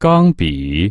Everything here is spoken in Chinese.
钢笔。